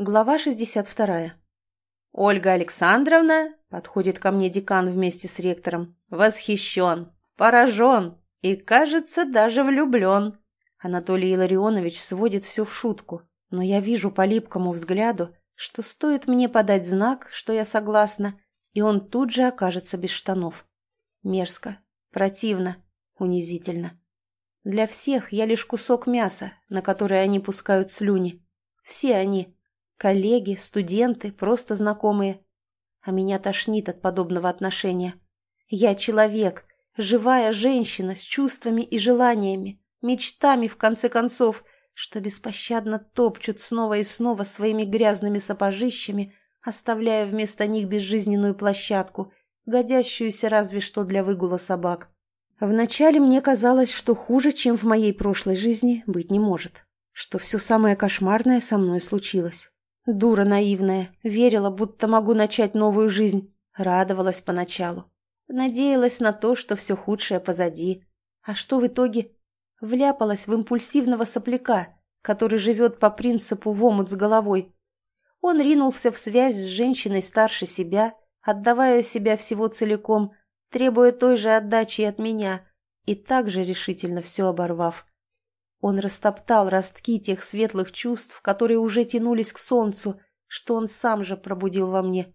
Глава 62. «Ольга Александровна», — подходит ко мне декан вместе с ректором, — «восхищен, поражен и, кажется, даже влюблен». Анатолий Илларионович сводит все в шутку, но я вижу по липкому взгляду, что стоит мне подать знак, что я согласна, и он тут же окажется без штанов. Мерзко, противно, унизительно. Для всех я лишь кусок мяса, на который они пускают слюни. Все они — Коллеги, студенты, просто знакомые. А меня тошнит от подобного отношения. Я человек, живая женщина с чувствами и желаниями, мечтами, в конце концов, что беспощадно топчут снова и снова своими грязными сапожищами, оставляя вместо них безжизненную площадку, годящуюся разве что для выгула собак. Вначале мне казалось, что хуже, чем в моей прошлой жизни, быть не может, что все самое кошмарное со мной случилось. Дура наивная, верила, будто могу начать новую жизнь. Радовалась поначалу. Надеялась на то, что все худшее позади. А что в итоге? Вляпалась в импульсивного сопляка, который живет по принципу в омут с головой. Он ринулся в связь с женщиной старше себя, отдавая себя всего целиком, требуя той же отдачи от меня, и также решительно все оборвав. Он растоптал ростки тех светлых чувств, которые уже тянулись к солнцу, что он сам же пробудил во мне.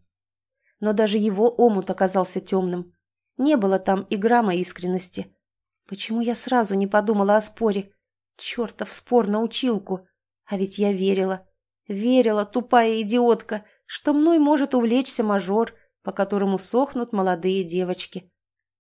Но даже его омут оказался темным. Не было там и грамма искренности. Почему я сразу не подумала о споре? Чертов спор на училку. А ведь я верила. Верила, тупая идиотка, что мной может увлечься мажор, по которому сохнут молодые девочки.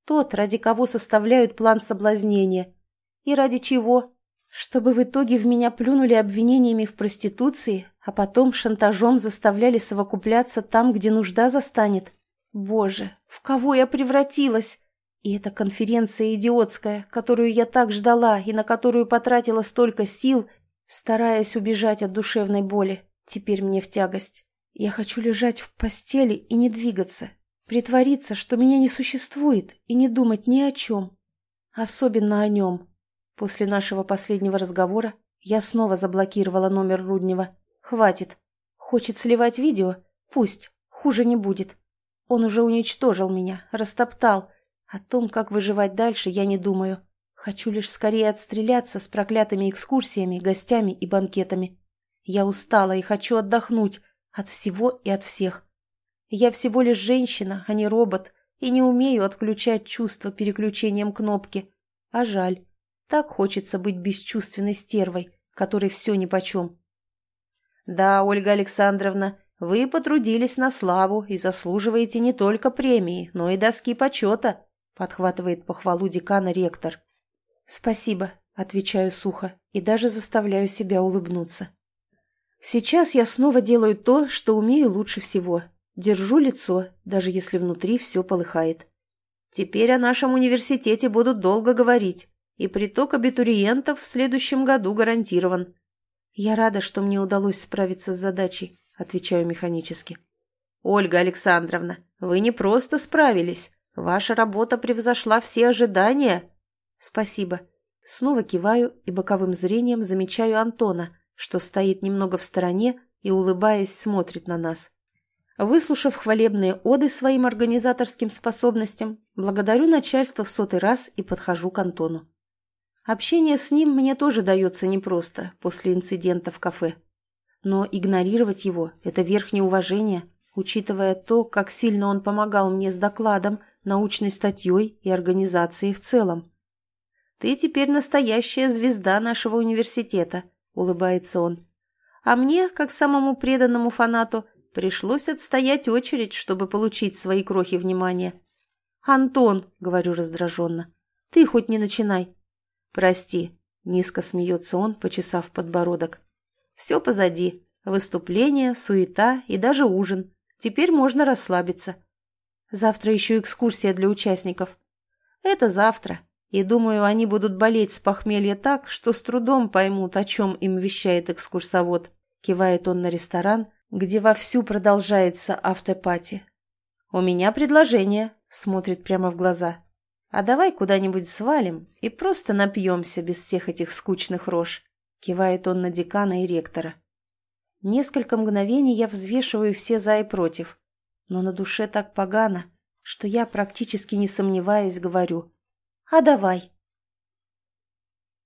Тот, ради кого составляют план соблазнения. И ради чего? Чтобы в итоге в меня плюнули обвинениями в проституции, а потом шантажом заставляли совокупляться там, где нужда застанет. Боже, в кого я превратилась? И эта конференция идиотская, которую я так ждала и на которую потратила столько сил, стараясь убежать от душевной боли, теперь мне в тягость. Я хочу лежать в постели и не двигаться, притвориться, что меня не существует, и не думать ни о чем. Особенно о нем. После нашего последнего разговора я снова заблокировала номер Руднева. Хватит. Хочет сливать видео? Пусть. Хуже не будет. Он уже уничтожил меня, растоптал. О том, как выживать дальше, я не думаю. Хочу лишь скорее отстреляться с проклятыми экскурсиями, гостями и банкетами. Я устала и хочу отдохнуть от всего и от всех. Я всего лишь женщина, а не робот, и не умею отключать чувства переключением кнопки. А жаль. Так хочется быть бесчувственной стервой, которой все нипочем. Да, Ольга Александровна, вы потрудились на славу и заслуживаете не только премии, но и доски почета, подхватывает похвалу декана ректор. Спасибо, отвечаю сухо и даже заставляю себя улыбнуться. Сейчас я снова делаю то, что умею лучше всего. Держу лицо, даже если внутри все полыхает. Теперь о нашем университете будут долго говорить и приток абитуриентов в следующем году гарантирован. Я рада, что мне удалось справиться с задачей, отвечаю механически. Ольга Александровна, вы не просто справились. Ваша работа превзошла все ожидания. Спасибо. Снова киваю и боковым зрением замечаю Антона, что стоит немного в стороне и, улыбаясь, смотрит на нас. Выслушав хвалебные оды своим организаторским способностям, благодарю начальство в сотый раз и подхожу к Антону. Общение с ним мне тоже дается непросто после инцидента в кафе. Но игнорировать его – это верхнее уважение, учитывая то, как сильно он помогал мне с докладом, научной статьей и организацией в целом. «Ты теперь настоящая звезда нашего университета», – улыбается он. «А мне, как самому преданному фанату, пришлось отстоять очередь, чтобы получить свои крохи внимания». «Антон», – говорю раздраженно, – «ты хоть не начинай. «Прости», — низко смеется он, почесав подбородок. «Все позади. Выступление, суета и даже ужин. Теперь можно расслабиться. Завтра еще экскурсия для участников. Это завтра. И думаю, они будут болеть с похмелья так, что с трудом поймут, о чем им вещает экскурсовод. Кивает он на ресторан, где вовсю продолжается автопати. «У меня предложение», — смотрит прямо в глаза. А давай куда-нибудь свалим и просто напьемся без всех этих скучных рож. Кивает он на декана и ректора. Несколько мгновений я взвешиваю все за и против. Но на душе так погано, что я, практически не сомневаясь, говорю «А давай».